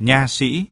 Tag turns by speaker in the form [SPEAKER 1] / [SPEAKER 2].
[SPEAKER 1] nha sĩ.